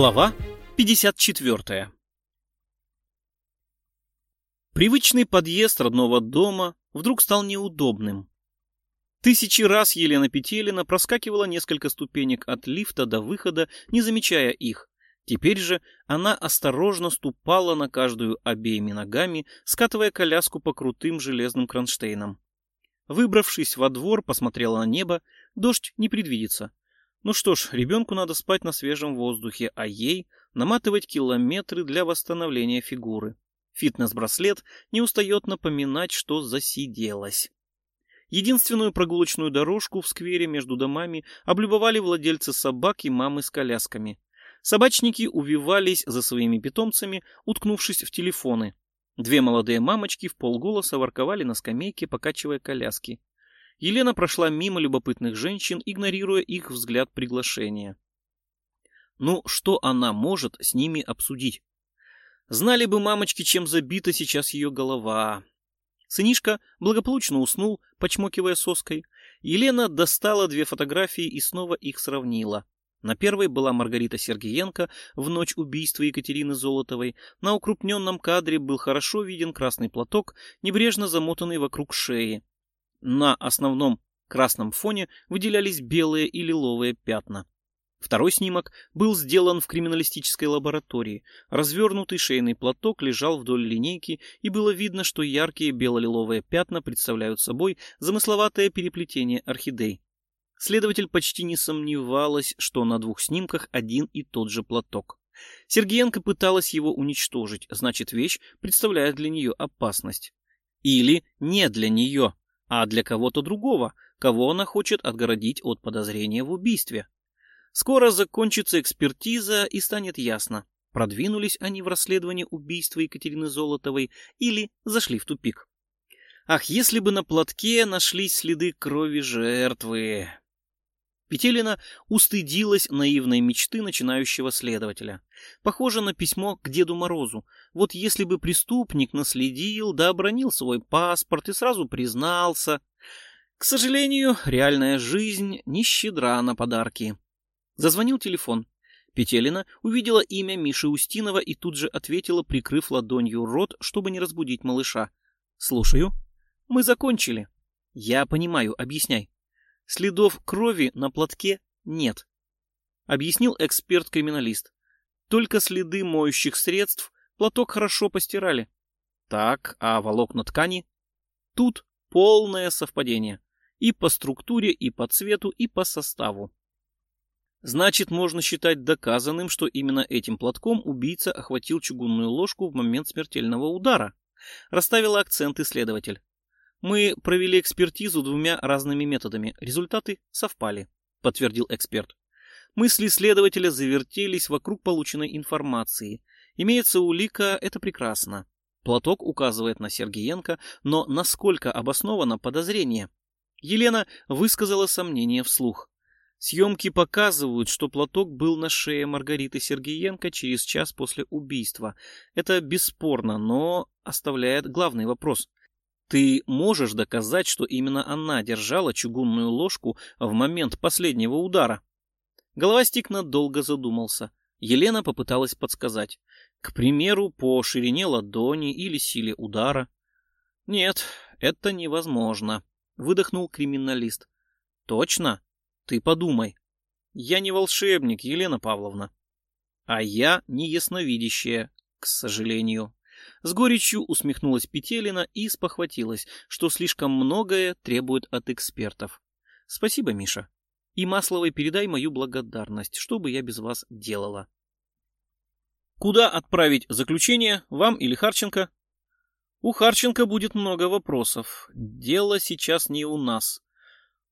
Глава 54 Привычный подъезд родного дома вдруг стал неудобным. Тысячи раз Елена Петелина проскакивала несколько ступенек от лифта до выхода, не замечая их. Теперь же она осторожно ступала на каждую обеими ногами, скатывая коляску по крутым железным кронштейнам. Выбравшись во двор, посмотрела на небо, дождь не предвидится. Ну что ж, ребенку надо спать на свежем воздухе, а ей наматывать километры для восстановления фигуры. Фитнес-браслет не устает напоминать, что засиделась. Единственную прогулочную дорожку в сквере между домами облюбовали владельцы собак и мамы с колясками. Собачники увивались за своими питомцами, уткнувшись в телефоны. Две молодые мамочки в полголоса ворковали на скамейке, покачивая коляски. Елена прошла мимо любопытных женщин, игнорируя их взгляд приглашения. Ну, что она может с ними обсудить? Знали бы мамочки, чем забита сейчас ее голова. Сынишка благополучно уснул, почмокивая соской. Елена достала две фотографии и снова их сравнила. На первой была Маргарита Сергеенко в ночь убийства Екатерины Золотовой. На укрупненном кадре был хорошо виден красный платок, небрежно замотанный вокруг шеи. На основном красном фоне выделялись белые и лиловые пятна. Второй снимок был сделан в криминалистической лаборатории. Развернутый шейный платок лежал вдоль линейки, и было видно, что яркие бело-лиловые пятна представляют собой замысловатое переплетение орхидей. Следователь почти не сомневалась, что на двух снимках один и тот же платок. Сергеенко пыталась его уничтожить, значит, вещь представляет для нее опасность. Или не для нее, а для кого-то другого, кого она хочет отгородить от подозрения в убийстве. Скоро закончится экспертиза и станет ясно, продвинулись они в расследовании убийства Екатерины Золотовой или зашли в тупик. Ах, если бы на платке нашлись следы крови жертвы! Петелина устыдилась наивной мечты начинающего следователя. Похоже на письмо к Деду Морозу. Вот если бы преступник наследил, да обронил свой паспорт и сразу признался. К сожалению, реальная жизнь не щедра на подарки. Зазвонил телефон. Петелина увидела имя Миши Устинова и тут же ответила, прикрыв ладонью рот, чтобы не разбудить малыша. «Слушаю. Мы закончили». «Я понимаю. Объясняй». Следов крови на платке нет, объяснил эксперт-криминалист. Только следы моющих средств, платок хорошо постирали. Так, а волокна ткани? Тут полное совпадение. И по структуре, и по цвету, и по составу. Значит, можно считать доказанным, что именно этим платком убийца охватил чугунную ложку в момент смертельного удара. Расставила акцент исследователь. Мы провели экспертизу двумя разными методами. Результаты совпали, подтвердил эксперт. Мысли следователя завертелись вокруг полученной информации. Имеется улика, это прекрасно. Платок указывает на Сергеенко, но насколько обосновано подозрение? Елена высказала сомнение вслух. Съемки показывают, что платок был на шее Маргариты Сергеенко через час после убийства. Это бесспорно, но оставляет главный вопрос. Ты можешь доказать, что именно она держала чугунную ложку в момент последнего удара? Головастик надолго задумался. Елена попыталась подсказать. К примеру, по ширине ладони или силе удара. Нет, это невозможно, выдохнул криминалист. Точно? Ты подумай. Я не волшебник, Елена Павловна. А я не ясновидящая, к сожалению. С горечью усмехнулась Петелина и спохватилась, что слишком многое требует от экспертов. Спасибо, Миша. И Масловой передай мою благодарность, что бы я без вас делала. Куда отправить заключение, вам или Харченко? У Харченко будет много вопросов. Дело сейчас не у нас.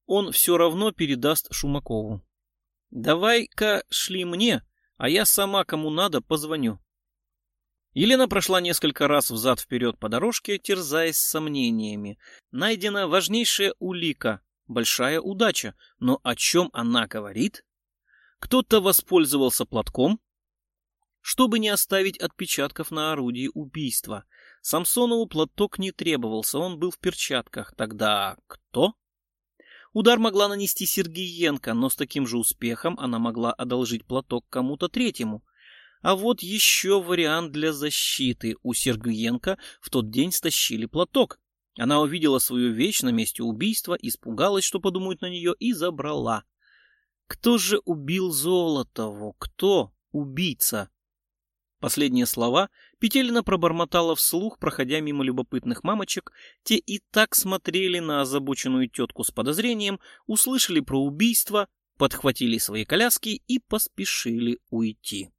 Он все равно передаст Шумакову. Давай-ка шли мне, а я сама кому надо позвоню. Елена прошла несколько раз взад-вперед по дорожке, терзаясь сомнениями. Найдена важнейшая улика, большая удача, но о чем она говорит? Кто-то воспользовался платком, чтобы не оставить отпечатков на орудии убийства. Самсонову платок не требовался, он был в перчатках. Тогда кто? Удар могла нанести Сергеенко, но с таким же успехом она могла одолжить платок кому-то третьему. А вот еще вариант для защиты. У Сергеенко в тот день стащили платок. Она увидела свою вещь на месте убийства, испугалась, что подумают на нее, и забрала. Кто же убил Золотову? Кто убийца? Последние слова Петелина пробормотала вслух, проходя мимо любопытных мамочек. Те и так смотрели на озабоченную тетку с подозрением, услышали про убийство, подхватили свои коляски и поспешили уйти.